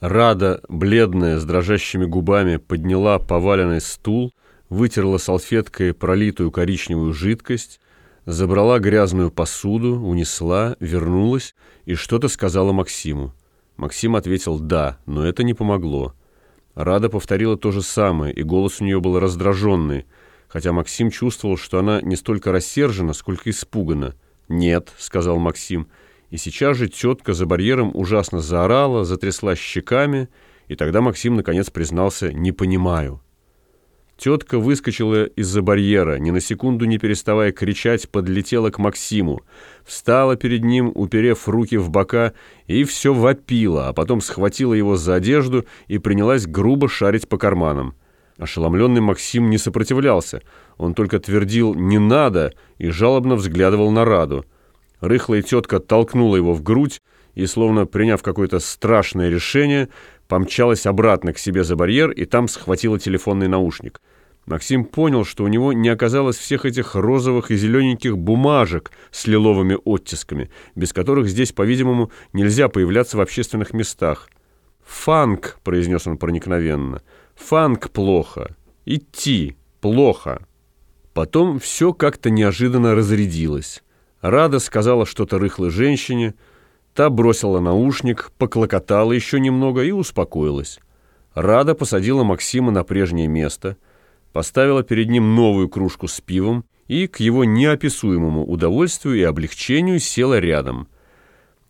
Рада, бледная, с дрожащими губами, подняла поваленный стул, вытерла салфеткой пролитую коричневую жидкость, забрала грязную посуду, унесла, вернулась и что-то сказала Максиму. Максим ответил «да», но это не помогло. Рада повторила то же самое, и голос у нее был раздраженный, хотя Максим чувствовал, что она не столько рассержена, сколько испугана. «Нет», — сказал Максим, и сейчас же тетка за барьером ужасно заорала, затрясла щеками, и тогда Максим наконец признался «не понимаю». Тетка выскочила из-за барьера, ни на секунду не переставая кричать, подлетела к Максиму, встала перед ним, уперев руки в бока, и все вопила, а потом схватила его за одежду и принялась грубо шарить по карманам. Ошеломленный Максим не сопротивлялся, он только твердил «не надо» и жалобно взглядывал на Раду. Рыхлая тетка толкнула его в грудь и, словно приняв какое-то страшное решение, помчалась обратно к себе за барьер и там схватила телефонный наушник. Максим понял, что у него не оказалось всех этих розовых и зелененьких бумажек с лиловыми оттисками, без которых здесь, по-видимому, нельзя появляться в общественных местах. «Фанк», — произнес он проникновенно, — «фанк плохо, идти плохо». Потом все как-то неожиданно разрядилось. Рада сказала что-то рыхлой женщине, та бросила наушник, поклокотала еще немного и успокоилась. Рада посадила Максима на прежнее место, поставила перед ним новую кружку с пивом и, к его неописуемому удовольствию и облегчению, села рядом.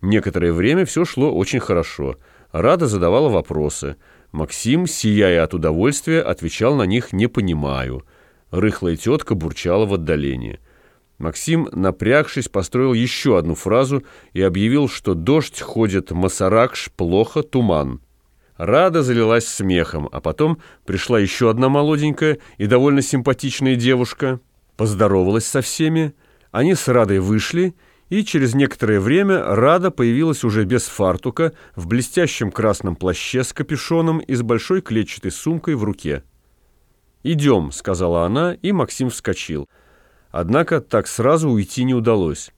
Некоторое время все шло очень хорошо. Рада задавала вопросы. Максим, сияя от удовольствия, отвечал на них «не понимаю». Рыхлая тетка бурчала в отдалении. Максим, напрягшись, построил еще одну фразу и объявил, что дождь ходит масаракш, плохо, туман. Рада залилась смехом, а потом пришла еще одна молоденькая и довольно симпатичная девушка, поздоровалась со всеми, они с Радой вышли, и через некоторое время Рада появилась уже без фартука, в блестящем красном плаще с капюшоном и с большой клетчатой сумкой в руке. «Идем», — сказала она, и Максим вскочил. Однако так сразу уйти не удалось.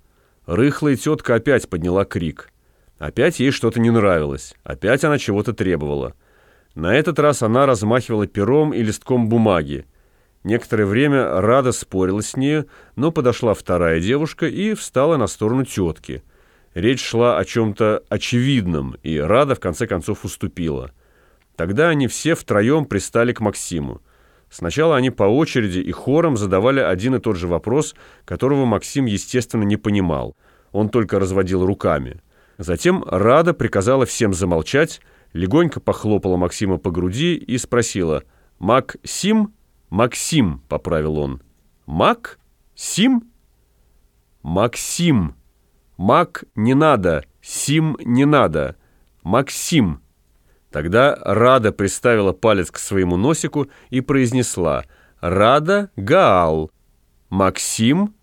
Рыхлая тетка опять подняла крик. Опять ей что-то не нравилось. Опять она чего-то требовала. На этот раз она размахивала пером и листком бумаги. Некоторое время Рада спорила с нею, но подошла вторая девушка и встала на сторону тетки. Речь шла о чем-то очевидном, и Рада в конце концов уступила. Тогда они все втроем пристали к Максиму. Сначала они по очереди и хором задавали один и тот же вопрос, которого Максим, естественно, не понимал. Он только разводил руками. Затем Рада приказала всем замолчать, легонько похлопала Максима по груди и спросила «Максим?» «Максим», — поправил он. «Мак? Сим?» «Максим. Мак не надо, Сим не надо. Максим». Тогда Рада приставила палец к своему носику и произнесла «Рада Гаал». «Максим?»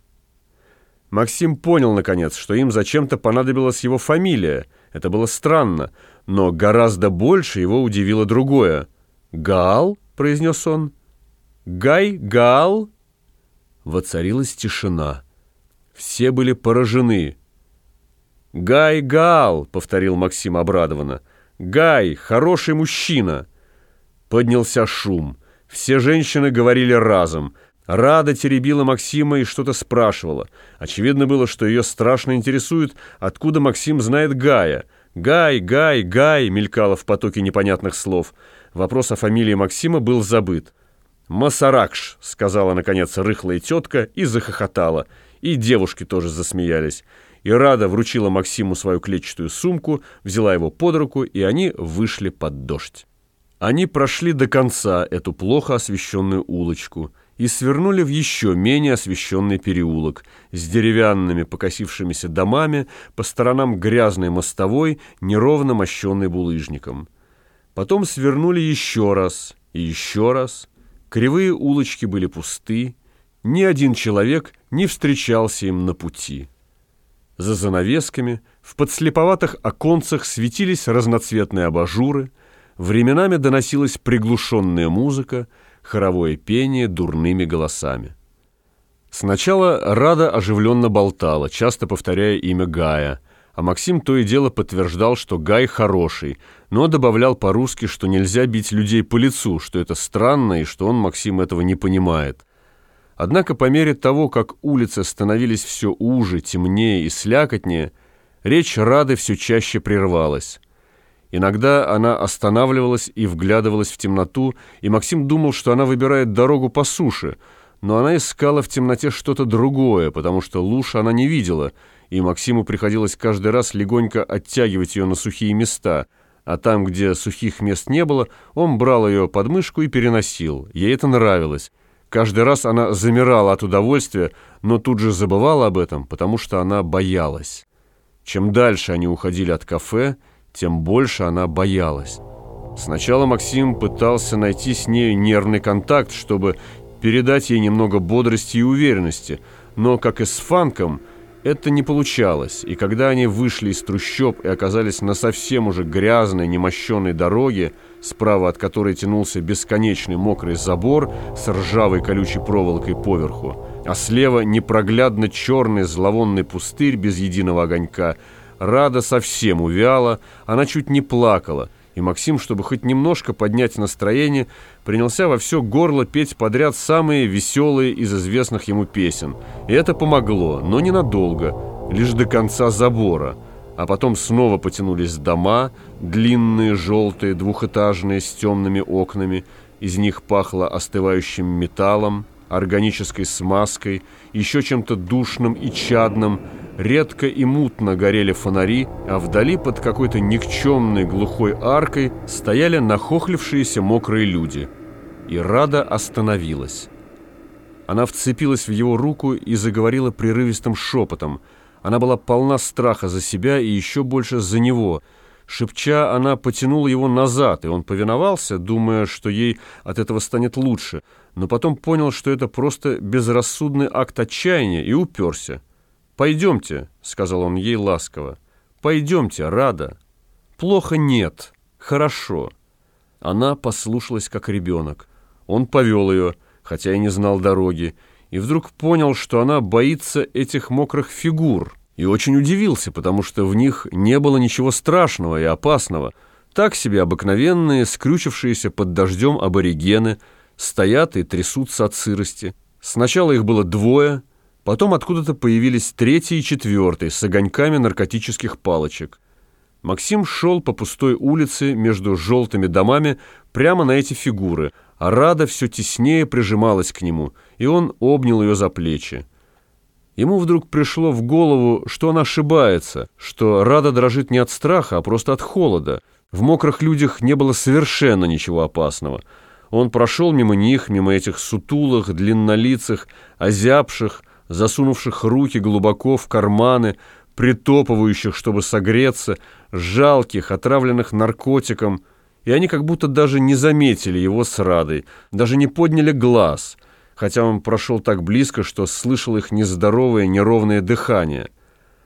Максим понял, наконец, что им зачем-то понадобилась его фамилия. Это было странно, но гораздо больше его удивило другое. «Гаал?» — произнес он. «Гай Гаал?» Воцарилась тишина. Все были поражены. «Гай Гаал!» — повторил Максим обрадованно. Гай, хороший мужчина!» Поднялся шум. Все женщины говорили разом. Рада теребила Максима и что-то спрашивала. Очевидно было, что ее страшно интересует, откуда Максим знает Гая. «Гай, Гай, Гай!» мелькало в потоке непонятных слов. Вопрос о фамилии Максима был забыт. «Масаракш», — сказала, наконец, рыхлая тетка и захохотала. И девушки тоже засмеялись и Рада вручила Максиму свою клетчатую сумку, взяла его под руку, и они вышли под дождь. Они прошли до конца эту плохо освещенную улочку и свернули в еще менее освещенный переулок с деревянными покосившимися домами, по сторонам грязной мостовой, неровно мощенной булыжником. Потом свернули еще раз и еще раз. Кривые улочки были пусты, ни один человек не встречался им на пути. За занавесками в подслеповатых оконцах светились разноцветные абажуры, временами доносилась приглушенная музыка, хоровое пение дурными голосами. Сначала Рада оживленно болтала, часто повторяя имя Гая, А Максим то и дело подтверждал, что Гай хороший, но добавлял по-русски, что нельзя бить людей по лицу, что это странно и что он, Максим, этого не понимает. Однако по мере того, как улицы становились все уже, темнее и слякотнее, речь Рады все чаще прервалась. Иногда она останавливалась и вглядывалась в темноту, и Максим думал, что она выбирает дорогу по суше, но она искала в темноте что-то другое, потому что луж она не видела, и Максиму приходилось каждый раз легонько оттягивать ее на сухие места, а там, где сухих мест не было, он брал ее под мышку и переносил. Ей это нравилось. Каждый раз она замирала от удовольствия, но тут же забывала об этом, потому что она боялась. Чем дальше они уходили от кафе, тем больше она боялась. Сначала Максим пытался найти с нею нервный контакт, чтобы передать ей немного бодрости и уверенности, но, как и с Фанком, это не получалось, и когда они вышли из трущоб и оказались на совсем уже грязной, немощенной дороге, справа от которой тянулся бесконечный мокрый забор с ржавой колючей проволокой поверху, а слева непроглядно черный зловонный пустырь без единого огонька, Рада совсем увяла, она чуть не плакала, и Максим, чтобы хоть немножко поднять настроение, принялся во все горло петь подряд самые веселые из известных ему песен. И это помогло, но ненадолго, лишь до конца забора – а потом снова потянулись дома, длинные, желтые, двухэтажные, с темными окнами. Из них пахло остывающим металлом, органической смазкой, еще чем-то душным и чадным. Редко и мутно горели фонари, а вдали под какой-то никчемной глухой аркой стояли нахохлившиеся мокрые люди. И Рада остановилась. Она вцепилась в его руку и заговорила прерывистым шепотом – она была полна страха за себя и еще больше за него. Шепча, она потянула его назад, и он повиновался, думая, что ей от этого станет лучше, но потом понял, что это просто безрассудный акт отчаяния, и уперся. «Пойдемте», — сказал он ей ласково, — «пойдемте, Рада». «Плохо нет, хорошо». Она послушалась, как ребенок. Он повел ее, хотя и не знал дороги, и вдруг понял, что она боится этих мокрых фигур, и очень удивился, потому что в них не было ничего страшного и опасного. Так себе обыкновенные, скрючившиеся под дождем аборигены, стоят и трясутся от сырости. Сначала их было двое, потом откуда-то появились третий и четвертый с огоньками наркотических палочек. Максим шел по пустой улице между желтыми домами прямо на эти фигуры, а Рада все теснее прижималась к нему, и он обнял ее за плечи. Ему вдруг пришло в голову, что он ошибается, что Рада дрожит не от страха, а просто от холода. В мокрых людях не было совершенно ничего опасного. Он прошел мимо них, мимо этих сутулых, длиннолицых, озябших, засунувших руки глубоко в карманы, притопывающих, чтобы согреться, жалких, отравленных наркотиком, и они как будто даже не заметили его с Радой, даже не подняли глаз — хотя он прошел так близко, что слышал их нездоровое, неровное дыхание.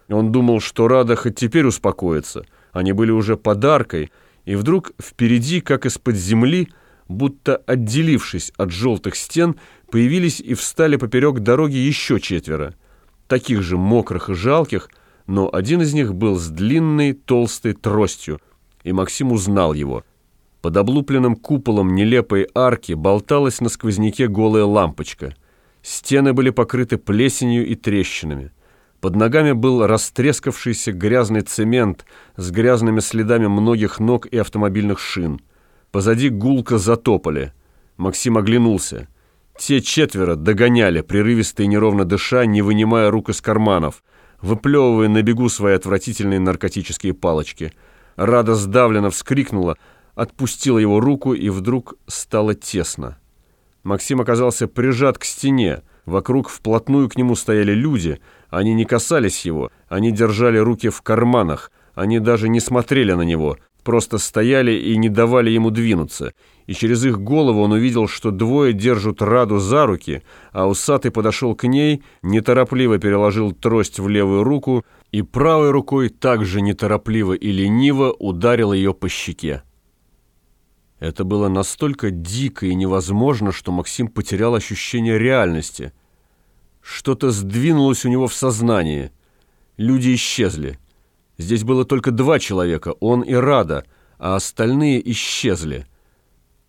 Он думал, что Рада хоть теперь успокоится. Они были уже подаркой, и вдруг впереди, как из-под земли, будто отделившись от желтых стен, появились и встали поперек дороги еще четверо. Таких же мокрых и жалких, но один из них был с длинной толстой тростью, и Максим узнал его – под облупленным куполом нелепой арки болталась на сквозняке голая лампочка. Стены были покрыты плесенью и трещинами. Под ногами был растрескавшийся грязный цемент с грязными следами многих ног и автомобильных шин. Позади гулко затопали. Максим оглянулся. Те четверо догоняли, прерывисто и неровно дыша, не вынимая рук из карманов, выплевывая на бегу свои отвратительные наркотические палочки. Рада сдавленно вскрикнула — отпустила его руку, и вдруг стало тесно. Максим оказался прижат к стене. Вокруг вплотную к нему стояли люди. Они не касались его, они держали руки в карманах, они даже не смотрели на него, просто стояли и не давали ему двинуться. И через их голову он увидел, что двое держат Раду за руки, а усатый подошел к ней, неторопливо переложил трость в левую руку и правой рукой также неторопливо и лениво ударил ее по щеке. Это было настолько дико и невозможно, что Максим потерял ощущение реальности. Что-то сдвинулось у него в сознании. Люди исчезли. Здесь было только два человека, он и Рада, а остальные исчезли.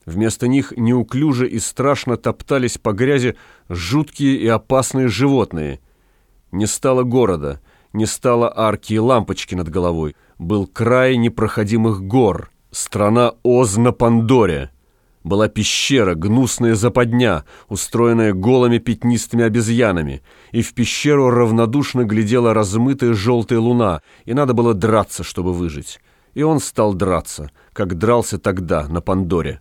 Вместо них неуклюже и страшно топтались по грязи жуткие и опасные животные. Не стало города, не стало арки и лампочки над головой. Был край непроходимых гор, страна Оз на Пандоре. Была пещера, гнусная западня, устроенная голыми пятнистыми обезьянами, и в пещеру равнодушно глядела размытая желтая луна, и надо было драться, чтобы выжить. И он стал драться, как дрался тогда, на Пандоре.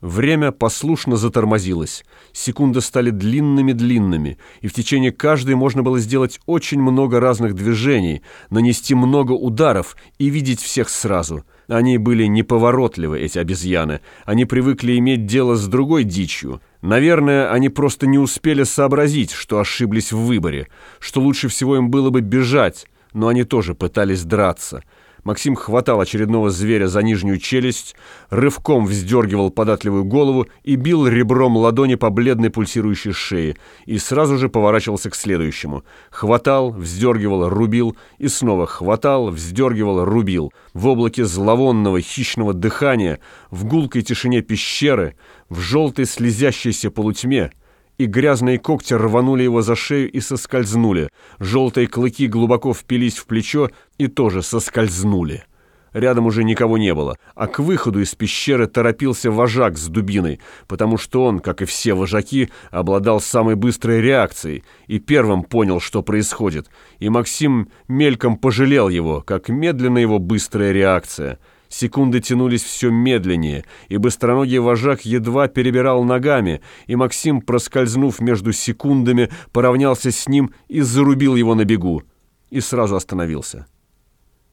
Время послушно затормозилось, секунды стали длинными-длинными, и в течение каждой можно было сделать очень много разных движений, нанести много ударов и видеть всех сразу. Они были неповоротливы, эти обезьяны, они привыкли иметь дело с другой дичью. Наверное, они просто не успели сообразить, что ошиблись в выборе, что лучше всего им было бы бежать, но они тоже пытались драться – Максим хватал очередного зверя за нижнюю челюсть, рывком вздергивал податливую голову и бил ребром ладони по бледной пульсирующей шее, и сразу же поворачивался к следующему. Хватал, вздергивал, рубил, и снова хватал, вздергивал, рубил. В облаке зловонного хищного дыхания, в гулкой тишине пещеры, в желтой слезящейся полутьме — и грязные когти рванули его за шею и соскользнули. Желтые клыки глубоко впились в плечо и тоже соскользнули. Рядом уже никого не было, а к выходу из пещеры торопился вожак с дубиной, потому что он, как и все вожаки, обладал самой быстрой реакцией и первым понял, что происходит, и Максим мельком пожалел его, как медленно его быстрая реакция — Секунды тянулись все медленнее, и быстроногий вожак едва перебирал ногами, и Максим, проскользнув между секундами, поравнялся с ним и зарубил его на бегу. И сразу остановился.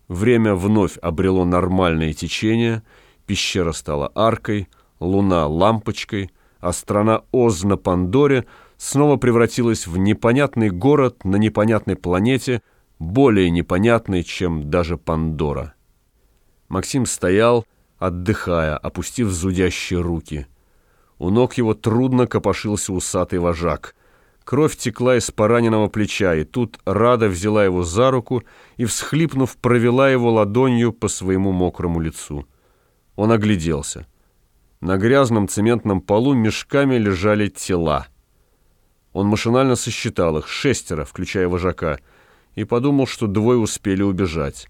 Время вновь обрело нормальное течение, пещера стала аркой, луна — лампочкой, а страна Оз на Пандоре снова превратилась в непонятный город на непонятной планете, более непонятный, чем даже Пандора. Максим стоял, отдыхая, опустив зудящие руки. У ног его трудно копошился усатый вожак. Кровь текла из пораненного плеча, и тут Рада взяла его за руку и, всхлипнув, провела его ладонью по своему мокрому лицу. Он огляделся. На грязном цементном полу мешками лежали тела. Он машинально сосчитал их, шестеро, включая вожака, и подумал, что двое успели убежать.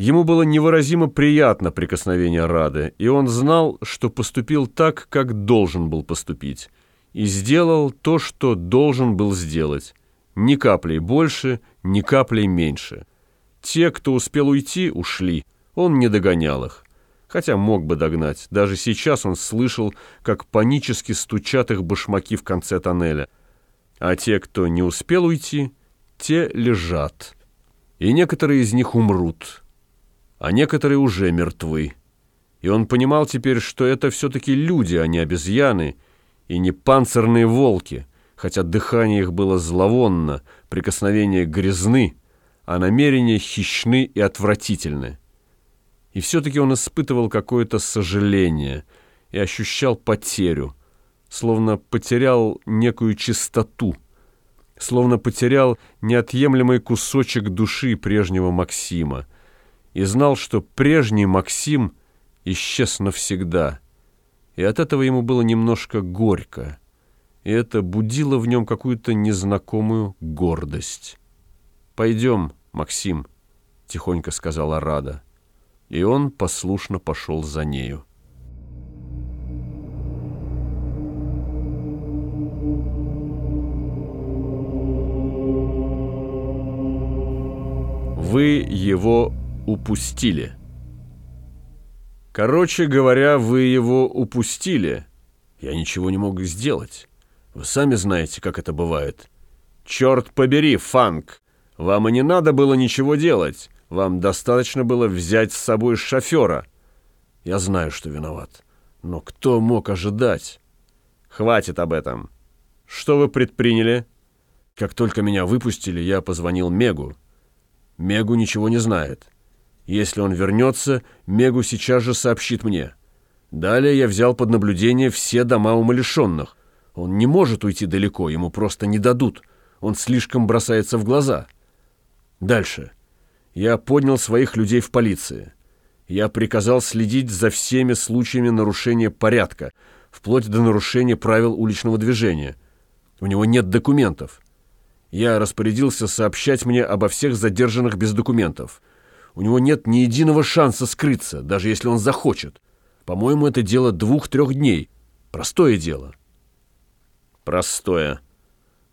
Ему было невыразимо приятно прикосновение Рады, и он знал, что поступил так, как должен был поступить, и сделал то, что должен был сделать. Ни каплей больше, ни каплей меньше. Те, кто успел уйти, ушли. Он не догонял их. Хотя мог бы догнать. Даже сейчас он слышал, как панически стучат их башмаки в конце тоннеля. А те, кто не успел уйти, те лежат. И некоторые из них умрут а некоторые уже мертвы. И он понимал теперь, что это все-таки люди, а не обезьяны, и не панцирные волки, хотя дыхание их было зловонно, прикосновения грязны, а намерения хищны и отвратительны. И все-таки он испытывал какое-то сожаление и ощущал потерю, словно потерял некую чистоту, словно потерял неотъемлемый кусочек души прежнего Максима, и знал, что прежний Максим исчез навсегда. И от этого ему было немножко горько, и это будило в нем какую-то незнакомую гордость. «Пойдем, Максим», — тихонько сказала Рада, и он послушно пошел за нею. Вы его упустили. Короче говоря, вы его упустили. Я ничего не мог сделать. Вы сами знаете, как это бывает. Черт побери, Фанк! Вам и не надо было ничего делать. Вам достаточно было взять с собой шофера. Я знаю, что виноват. Но кто мог ожидать? Хватит об этом. Что вы предприняли? Как только меня выпустили, я позвонил Мегу. Мегу ничего не знает. Если он вернется, Мегу сейчас же сообщит мне. Далее я взял под наблюдение все дома умалишенных. Он не может уйти далеко, ему просто не дадут. Он слишком бросается в глаза. Дальше. Я поднял своих людей в полиции. Я приказал следить за всеми случаями нарушения порядка, вплоть до нарушения правил уличного движения. У него нет документов. Я распорядился сообщать мне обо всех задержанных без документов. У него нет ни единого шанса скрыться, даже если он захочет. По-моему, это дело двух-трех дней. Простое дело. Простое.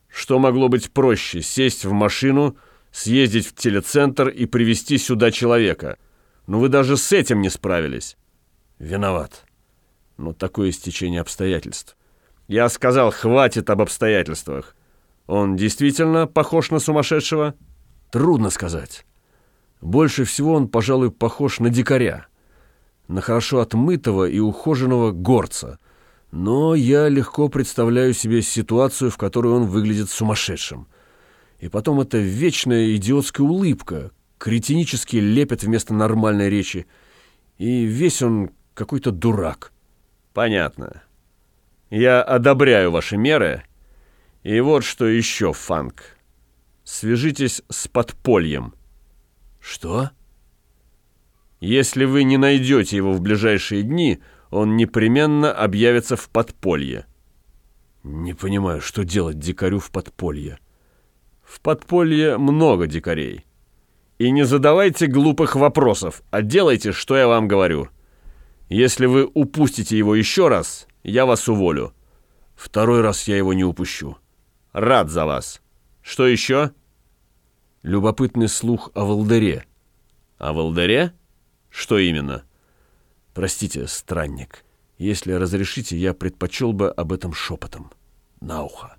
Что могло быть проще? Сесть в машину, съездить в телецентр и привести сюда человека — но вы даже с этим не справились. Виноват. Но такое стечение обстоятельств. Я сказал, хватит об обстоятельствах. Он действительно похож на сумасшедшего? Трудно сказать. Больше всего он, пожалуй, похож на дикаря. На хорошо отмытого и ухоженного горца. Но я легко представляю себе ситуацию, в которой он выглядит сумасшедшим. И потом эта вечная идиотская улыбка, кретинически лепят вместо нормальной речи. И весь он какой-то дурак. Понятно. Я одобряю ваши меры. И вот что еще, Фанк. Свяжитесь с подпольем. Что? Если вы не найдете его в ближайшие дни, он непременно объявится в подполье. Не понимаю, что делать дикарю в подполье. В подполье много дикарей. И не задавайте глупых вопросов, а делайте, что я вам говорю. Если вы упустите его еще раз, я вас уволю. Второй раз я его не упущу. Рад за вас. Что еще? Любопытный слух о Волдере. О Волдере? Что именно? Простите, странник. Если разрешите, я предпочел бы об этом шепотом. На ухо.